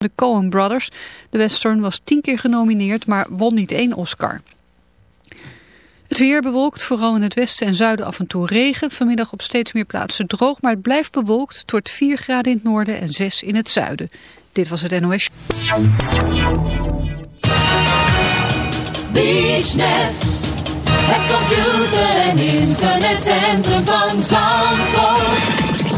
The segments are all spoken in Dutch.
de Coen Brothers. De western was tien keer genomineerd, maar won niet één Oscar. Het weer bewolkt, vooral in het westen en zuiden af en toe regen. Vanmiddag op steeds meer plaatsen droog, maar het blijft bewolkt. Wordt 4 graden in het noorden en 6 in het zuiden. Dit was het NOS. Het computer- en internetcentrum van Zandvoort.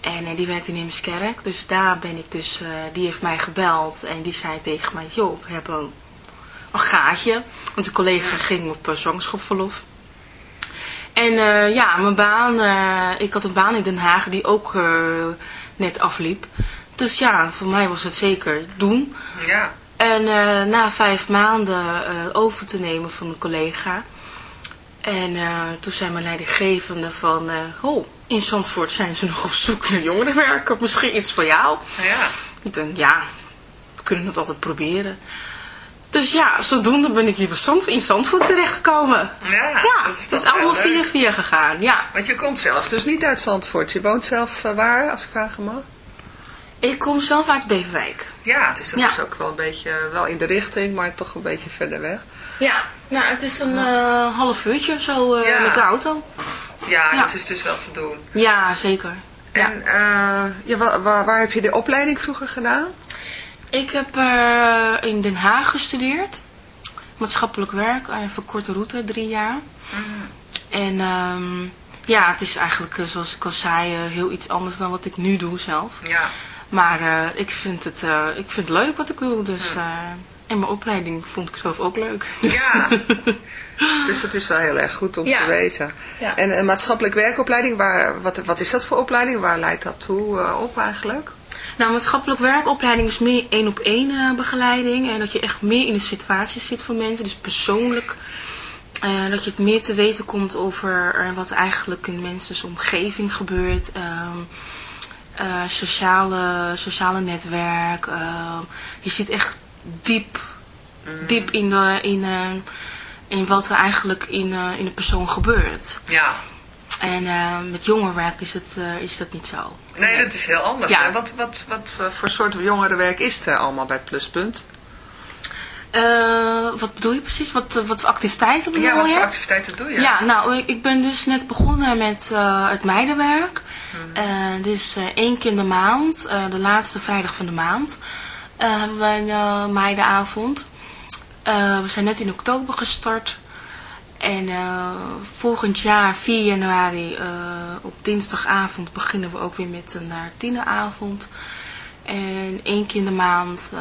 En uh, die werkt in Heemskerk. Dus daar ben ik dus, uh, die heeft mij gebeld. En die zei tegen mij, joh, we hebben een, een gaatje. Want een collega ging op uh, zwangerschapsverlof. En ja, mijn baan, ik had een baan in Den Haag die ook net afliep. Dus ja, voor mij was het zeker doen. Ja. En na vijf maanden over te nemen van een collega. En toen zei mijn leidinggevende van, oh in Zandvoort zijn ze nog op zoek naar jongerenwerken. Misschien iets voor jou. Ja. Ik denk, ja, we kunnen het altijd proberen. Dus ja, zodoende ben ik hier in Zandvoort terechtgekomen. Ja, ja dat is het is allemaal via via gegaan, ja. Want je komt zelf dus niet uit Zandvoort. Je woont zelf uh, waar, als ik vragen mag? Ik kom zelf uit Beverwijk. Ja, dus dat ja. is ook wel een beetje, wel in de richting, maar toch een beetje verder weg. Ja, nou, het is een uh, half uurtje zo uh, ja. met de auto. Ja, het is dus wel te doen. Ja, zeker. En ja. Uh, ja, waar, waar, waar, heb je de opleiding vroeger gedaan? Ik heb in Den Haag gestudeerd. Maatschappelijk werk, even korte route, drie jaar. Mm. En um, ja, het is eigenlijk, zoals ik al zei, heel iets anders dan wat ik nu doe zelf. Ja. Maar uh, ik, vind het, uh, ik vind het leuk wat ik doe. Dus, uh, en mijn opleiding vond ik zelf ook leuk. Dus. Ja, dus dat is wel heel erg goed om ja. te weten. Ja. En een maatschappelijk werkopleiding, waar, wat, wat is dat voor opleiding? Waar leidt dat toe op eigenlijk? Nou, maatschappelijk werkopleiding is meer één op één begeleiding. En dat je echt meer in de situatie zit van mensen. Dus persoonlijk. Uh, dat je het meer te weten komt over wat eigenlijk in mensen's omgeving gebeurt. Uh, uh, sociale, sociale netwerk. je zit echt diep, mm. diep in, de, in, in wat er eigenlijk in, in de persoon gebeurt. Ja. En met jongerenwerk is, het, is dat niet zo. Nee, dat is heel anders. Ja. Wat, wat, wat voor soort jongerenwerk is er allemaal bij Pluspunt? Uh, wat bedoel je precies? Wat, wat voor activiteiten bedoel je? Ja, wat voor activiteiten doe je? Ja, nou, ik, ik ben dus net begonnen met uh, het meidenwerk. Hmm. Uh, dus één keer in de maand, de laatste vrijdag van de maand, hebben we een meidenavond. we zijn net in oktober gestart. En volgend jaar, 4 januari, op dinsdagavond, beginnen we ook weer met een tieneravond. En één keer in de maand uh,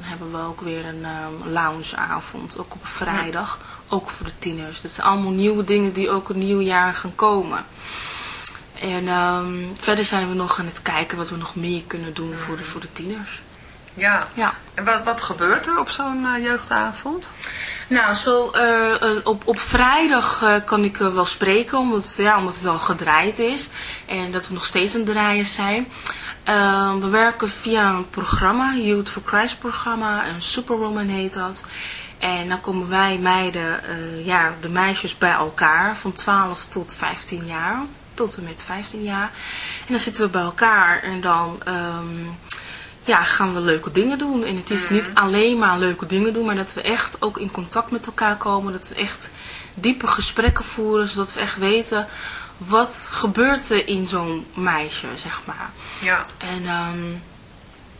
hebben we ook weer een um, loungeavond, ook op vrijdag, ook voor de tieners. Dat zijn allemaal nieuwe dingen die ook een nieuw jaar gaan komen. En um, verder zijn we nog aan het kijken wat we nog meer kunnen doen voor de, voor de tieners. Ja. ja. En wat, wat gebeurt er op zo'n uh, jeugdavond? Nou, zo, uh, op, op vrijdag uh, kan ik wel spreken, omdat, ja, omdat het al gedraaid is. En dat we nog steeds aan het draaien zijn. Uh, we werken via een programma, Youth for Christ programma, een Superwoman heet dat. En dan komen wij meiden, uh, ja, de meisjes bij elkaar van 12 tot 15 jaar, tot en met 15 jaar. En dan zitten we bij elkaar en dan um, ja, gaan we leuke dingen doen. En het is Mhm. niet alleen maar leuke dingen doen, maar dat we echt ook in contact met elkaar komen. Dat we echt diepe gesprekken voeren, zodat we echt weten wat gebeurt er in zo'n meisje, zeg maar. Ja. En um,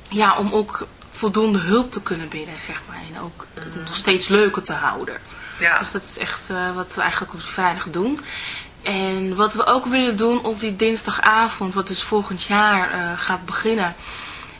ja, om ook voldoende hulp te kunnen bieden, zeg maar. En ook het nog steeds leuker te houden. Ja. Dus dat is echt uh, wat we eigenlijk op die vrijdag doen. En wat we ook willen doen op die dinsdagavond, wat dus volgend jaar uh, gaat beginnen,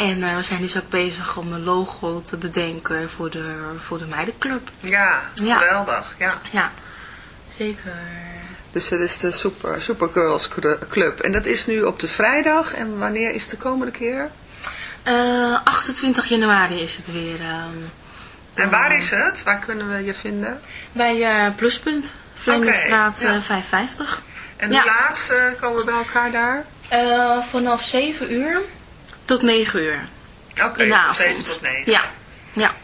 En eh, we zijn dus ook bezig om een logo te bedenken voor de, voor de meidenclub. Ja, Ja. geweldig. Ja. Ja, zeker. Dus dat is de Super, Supergirls Cru- Club. En dat is nu op de vrijdag. En wanneer is de komende keer? Eh, 28 januari is het weer. ehm, En waar is het? Waar kunnen we je vinden? bij eh, Pluspunt, ja. eh, 55. En Ja. laat eh, komen we bij elkaar daar? Eh, vanaf 7 uur tot 9 uur. Oké, in de van avond. 7 tot 9. Ja, ja.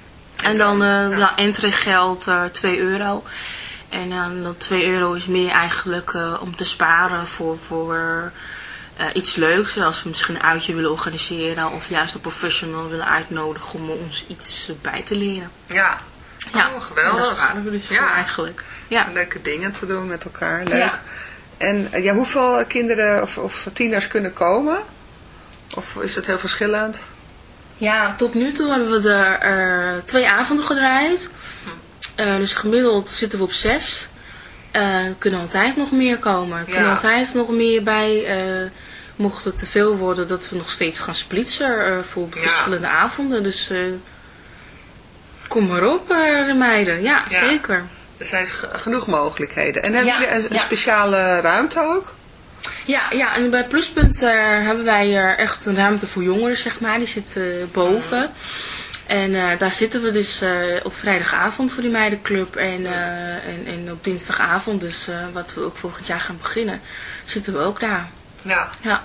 En dan, eh ja, entreegeld eh 2 euro. En dan dat 2 euro is meer eigenlijk eh, om te sparen voor, voor iets leuks. Als we misschien een uitje willen organiseren of juist een professional willen uitnodigen om ons iets bij te leren. Ja. Ja, Oh, geweldig. En daar sparen we dus Ja. eigenlijk. Ja. Leuke dingen te doen met elkaar. Leuk. Ja. En ja, hoeveel kinderen of, of tieners kunnen komen? Of is het heel verschillend? Ja, tot nu toe hebben we er twee avonden gedraaid. Eh, dus gemiddeld zitten we op zes. Er kunnen altijd nog meer komen. Er kunnen Ja. altijd nog meer bij. eh, mocht het te veel worden, dat we nog steeds gaan splitsen voor Ja. verschillende avonden. Dus kom maar op, de meiden. Ja, Ja. zeker. Er zijn genoeg mogelijkheden. En hebben jullie een, speciale ruimte ook? Ja, ja, en bij Pluspunt eh, hebben wij eh, echt een ruimte voor jongeren, zeg maar. Die zit eh, boven. En daar zitten we dus op vrijdagavond voor die meidenclub. En, en, en op dinsdagavond, dus wat we ook volgend jaar gaan beginnen, zitten we ook daar. Ja. Ja.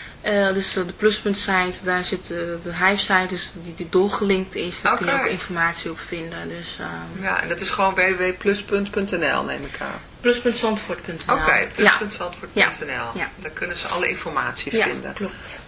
eh, dus de pluspunt site, daar zit eh, de huissite, dus die, die doorgelinkt is. Daar kun je ook informatie op vinden. Dus eh Ja, en dat is gewoon www.pluspunt.nl neem ik aan. pluspuntzandvoort.nl Oké, Ja. plus.zandvoort.nl. Ja. Daar kunnen ze alle informatie ja, vinden. klopt.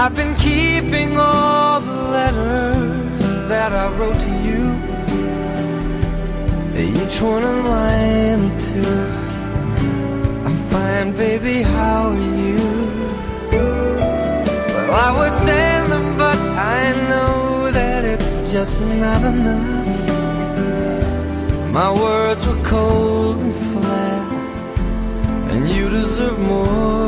I've been keeping all the letters that I wrote to you. Each one a line or two. I'm fine, baby, how are you? Well, I would send them, but I know that it's just not enough. My words were cold and flat, and you deserve more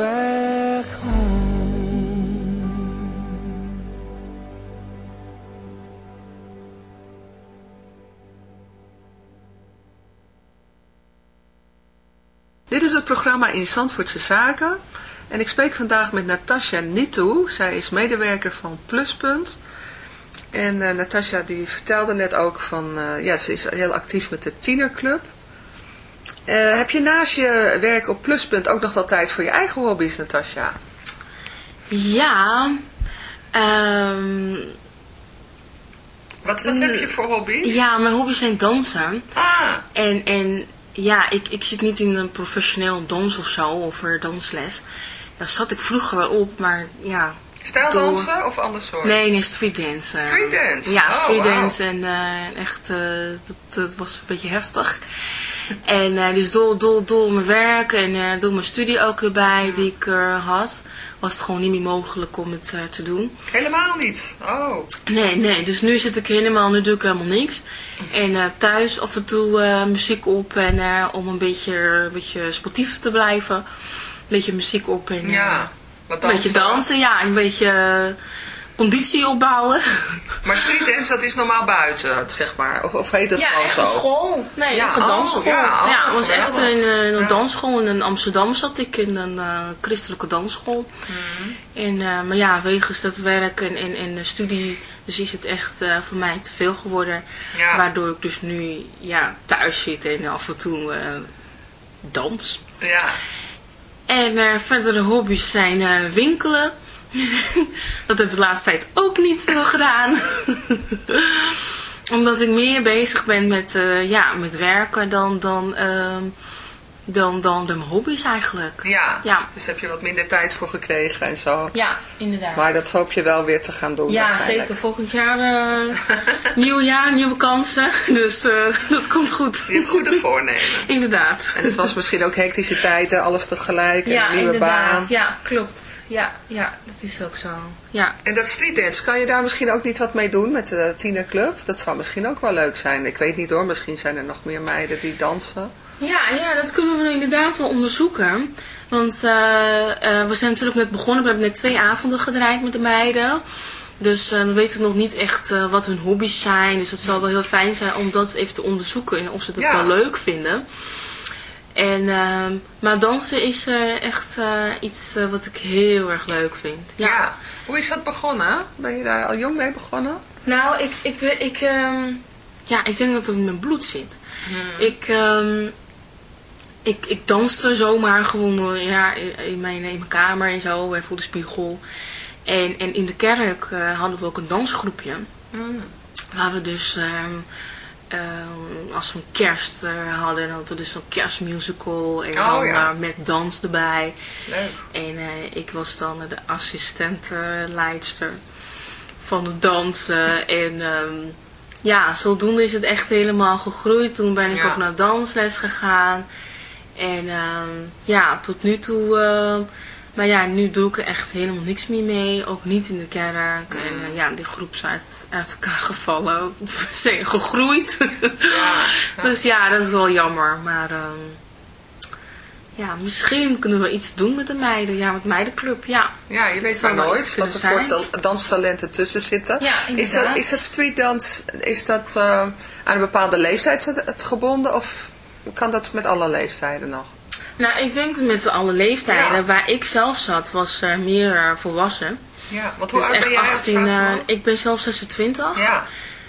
Back. Dit is het programma in Zandvoortse Zaken. En ik spreek vandaag met Natasja Nitou. Zij is medewerker van Pluspunt. En eh Natasja die vertelde net ook van, eh, ja, ze is heel actief met de tienerclub. Eh, heb je naast je werk op Pluspunt ook nog wel tijd voor je eigen hobby's, Natasja? Ja, ehm, Wat, wat heb je voor hobby's? ja, mijn hobby's zijn dansen. Ah, En, en ja, ik, ik zit niet in een professioneel dans of zo, of dansles. Daar zat ik vroeger wel op, maar ja. Stijldansen of ander soort? Nee, nee, streetdance. eh. Streetdance? Ja, Oh, streetdance en eh, echt, eh, dat, dat was een beetje heftig. En eh, dus door, door, door mijn werk en door mijn studie ook erbij die ik had, was het gewoon niet meer mogelijk om het te doen. Helemaal niet. Oh. Nee, nee, dus nu zit ik helemaal, nu doe ik helemaal niks. En thuis af en toe muziek op en om een beetje, een beetje sportief te blijven. Een beetje muziek op en Ja, wat een beetje dansen. ja, een beetje eh, conditie opbouwen. Maar streetdance, dat is normaal buiten, zeg maar. Of, of heet het ja, gewoon zo? een school. Nee, Ja, een oh, dansschool. ja, Ja, oh, het was echt een, eh, een Ja. dansschool. In Amsterdam zat ik in een eh, christelijke dansschool. En, eh, maar ja, wegens dat werk en, en, en de studie, dus is het echt voor mij te veel geworden. Ja. Waardoor ik dus nu ja, thuis zit en af en toe dans. Ja. En eh, verdere hobby's zijn eh, winkelen. dat heb ik de laatste tijd ook niet veel gedaan. Omdat ik meer bezig ben met, eh, ja, met werken dan, dan, ehm, dan, dan de hobby's eigenlijk. Ja. Ja. Dus heb je wat minder tijd voor gekregen en zo. Ja, inderdaad. Maar dat hoop je wel weer te gaan doen ja, zeker. Volgend jaar eh, nieuw jaar, nieuwe kansen. Dus eh, dat komt goed. Je hebt goede voornemen. inderdaad. En het was misschien ook hectische tijden, alles tegelijk, en ja, een nieuwe inderdaad. baan. Ja, klopt. Ja, ja, dat is ook zo. Ja. En dat streetdance, kan je daar misschien ook niet wat mee doen met de tienerclub? Dat zou misschien ook wel leuk zijn. Ik weet niet hoor, misschien zijn er nog meer meiden die dansen. Ja, ja, dat kunnen we inderdaad wel onderzoeken. Want eh, eh, we zijn natuurlijk net begonnen. We hebben net twee avonden gedraaid met de meiden. Dus eh, we weten nog niet echt wat hun hobby's zijn. Dus het zal wel heel fijn zijn om dat even te onderzoeken. En of ze dat Ja. wel leuk vinden. En, ehm, maar dansen is echt iets wat ik heel erg leuk vind. Ja. Hoe is dat begonnen? Ben je daar al jong mee begonnen? Nou, ik, ik, ik, ehm, ja, ik denk dat het in mijn bloed zit. Hmm. Ik, ehm, ik, ik danste zomaar gewoon eh, ja, in, mijn, in mijn kamer en zo, en voor de spiegel. En, en in de kerk eh, hadden we ook een dansgroepje. Hmm. Waar we dus, ehm, ehm, als we een kerst eh, hadden, dan hadden we dus een kerstmusical. En Oh, dan ja. eh, met dans erbij. Leuk. En eh, ik was dan de assistentenleidster van het dansen. En ehm, ja, zodoende is het echt helemaal gegroeid. Toen ben ik Ja. ook naar dansles gegaan. En ehm, ja, tot nu toe... ehm, maar ja, nu doe ik er echt helemaal niks meer mee. Ook niet in de kerk. En eh, ja, die groep is uit, uit elkaar gevallen. Zijn gegroeid. dus ja, dat is wel jammer. Maar ehm, ja, misschien kunnen we iets doen met de meiden. Ja, met meidenclub, ja. Ja, je weet Het maar nooit wat er voor danstalenten tussen zitten. Ja, is, dat, is dat streetdans, is dat eh, aan een bepaalde leeftijd het- het gebonden of kan dat met alle leeftijden nog? Nou, ik denk met alle leeftijden. Ja. Waar ik zelf zat, was eh, meer eh, volwassen. Ja, want hoe Dus oud echt ben jij? als 18, vraag eh, ik ben zelf 26. Ja.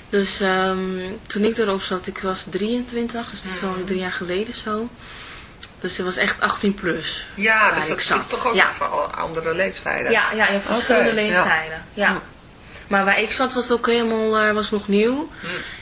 Dus ehm, toen ik erop zat, ik was 23. Dus dat is al drie jaar geleden zo. Dus het was echt 18 plus. Ja, dus dat zat. toch ook ja. voor andere leeftijden. Ja, ja, ja, verschillende leeftijden. Ja. Maar waar ik zat was het ook helemaal was nog nieuw. Hm.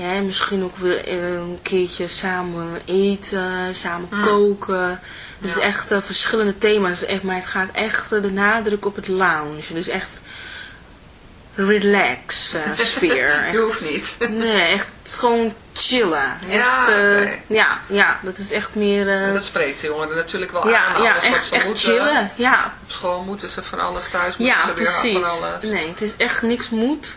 ja, misschien ook weer eh, een keertje samen eten, samen Mm. koken. Dus echt eh, verschillende thema's. Echt, maar het gaat echt eh, de nadruk op het lounge. Dus echt relax eh, sfeer. Je Echt- hoeft niet. Nee, echt gewoon chillen. Ja, echt, eh, ja, ja, dat is echt meer... eh, dat spreekt de jongeren natuurlijk wel ja, aan. ja, Alles wat echt, ze echt moeten. chillen. Ja, Op school moeten ze van alles, thuis moeten ja, ze weer precies. van alles. Nee, het is echt niks moet.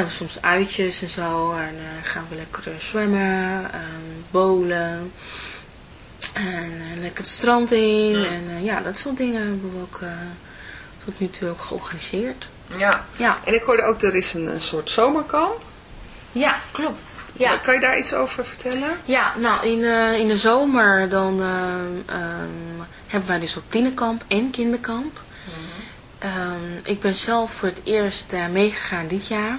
we soms uitjes en zo. En eh, gaan we lekker eh, zwemmen, bowlen. En eh, lekker het strand in. Ja. En ja, dat soort dingen hebben we ook tot nu toe ook georganiseerd. Ja. Ja. En ik hoorde ook, er is een, een soort zomerkamp. Ja, klopt. Ja. Kan je daar iets over vertellen? Ja, nou in, in de zomer dan ehm, hebben wij dus ook tienerkamp en kinderkamp. Ehm, ik ben zelf voor het eerst eh, meegegaan dit jaar.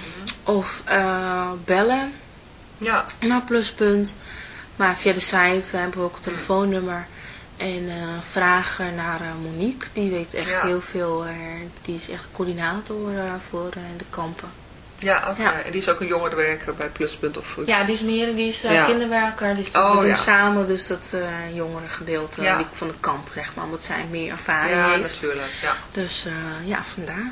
Of eh, bellen Ja. naar pluspunt. Maar via de site hebben we ook een telefoonnummer. En eh, vragen naar eh, Monique. Die weet echt Ja. heel veel. eh, die is echt coördinator eh, voor eh, de kampen. Ja, oké. Ja. En die is ook een jongerenwerker bij Pluspunt of. Ja, die is meer, die is eh, Ja. kinderwerker. Die is Oh, ja. samen, dus dat eh jongere gedeelte Ja. die, van de kamp, zeg maar. Omdat zij meer ervaring Ja, heeft. natuurlijk. Ja. Dus eh, ja, vandaar.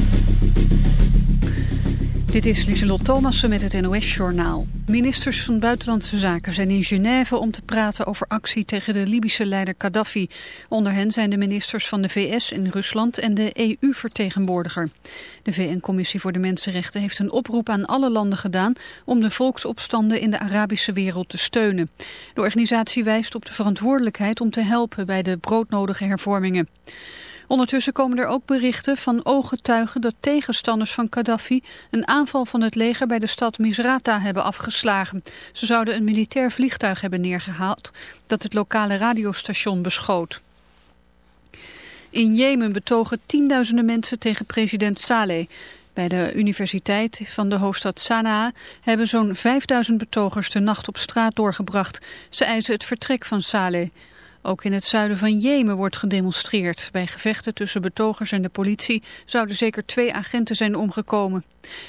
Dit is Lieselot Thomassen met het NOS-journaal. Ministers van Buitenlandse Zaken zijn in Genève om te praten over actie tegen de Libische leider Gaddafi. Onder hen zijn de ministers van de VS in Rusland en de EU-vertegenwoordiger. De VN-commissie voor de Mensenrechten heeft een oproep aan alle landen gedaan om de volksopstanden in de Arabische wereld te steunen. De organisatie wijst op de verantwoordelijkheid om te helpen bij de broodnodige hervormingen. Ondertussen komen er ook berichten van ooggetuigen dat tegenstanders van Gaddafi een aanval van het leger bij de stad Misrata hebben afgeslagen. Ze zouden een militair vliegtuig hebben neergehaald dat het lokale radiostation beschoot. In Jemen betogen tienduizenden mensen tegen president Saleh. Bij de universiteit van de hoofdstad Sanaa hebben zo'n 5000 betogers de nacht op straat doorgebracht. Ze eisen het vertrek van Saleh. Ook in het zuiden van Jemen wordt gedemonstreerd. Bij gevechten tussen betogers en de politie zouden zeker twee agenten zijn omgekomen.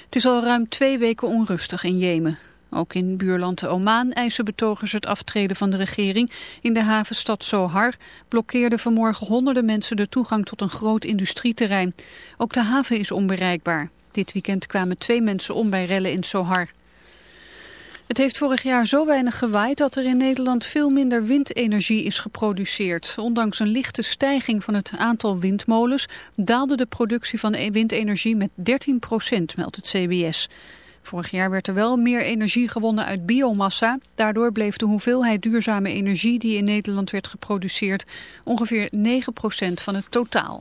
Het is al ruim twee weken onrustig in Jemen. Ook in buurland Oman eisen betogers het aftreden van de regering. In de havenstad Sohar blokkeerden vanmorgen honderden mensen de toegang tot een groot industrieterrein. Ook de haven is onbereikbaar. Dit weekend kwamen twee mensen om bij rellen in Sohar. Het heeft vorig jaar zo weinig gewaaid dat er in Nederland veel minder windenergie is geproduceerd. Ondanks een lichte stijging van het aantal windmolens daalde de productie van windenergie met 13 procent, meldt het CBS. Vorig jaar werd er wel meer energie gewonnen uit biomassa. Daardoor bleef de hoeveelheid duurzame energie die in Nederland werd geproduceerd ongeveer 9 procent van het totaal.